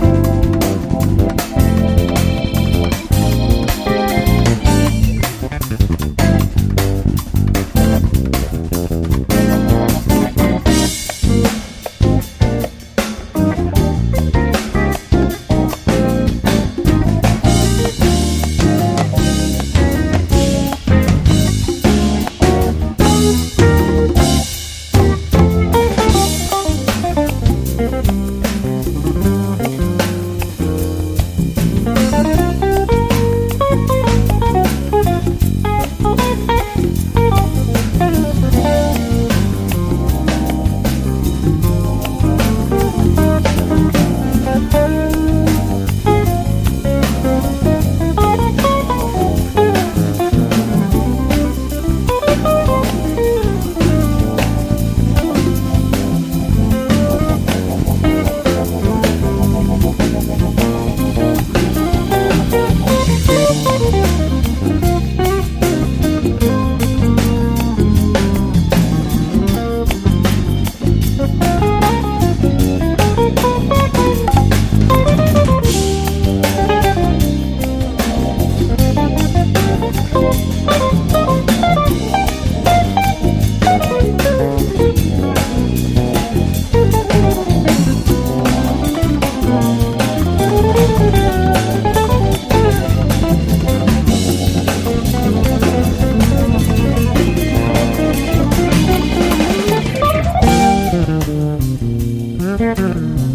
you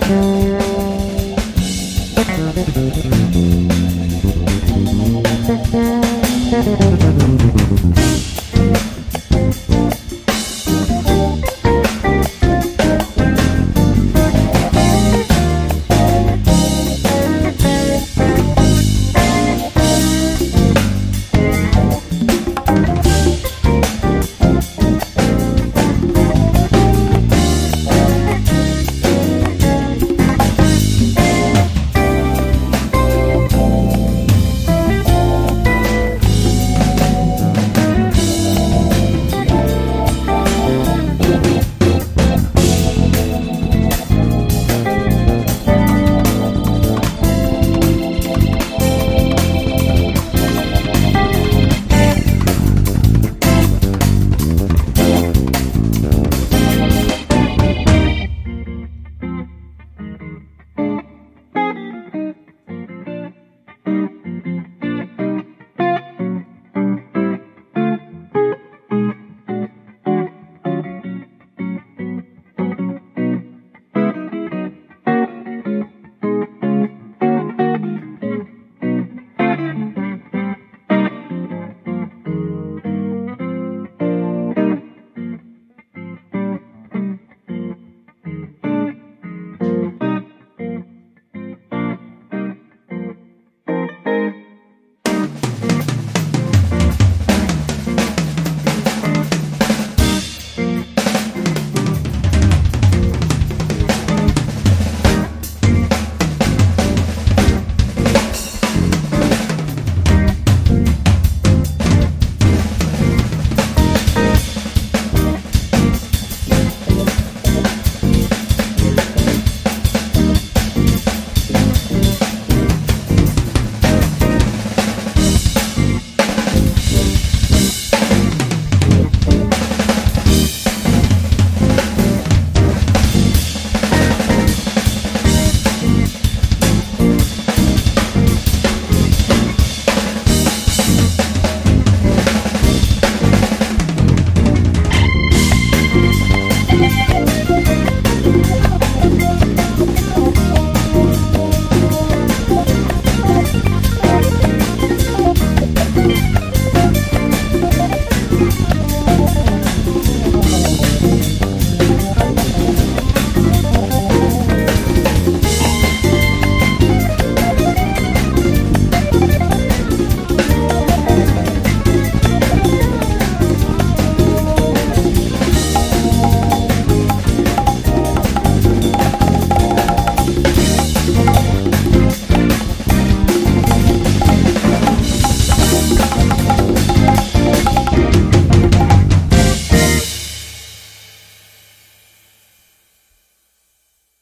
Thank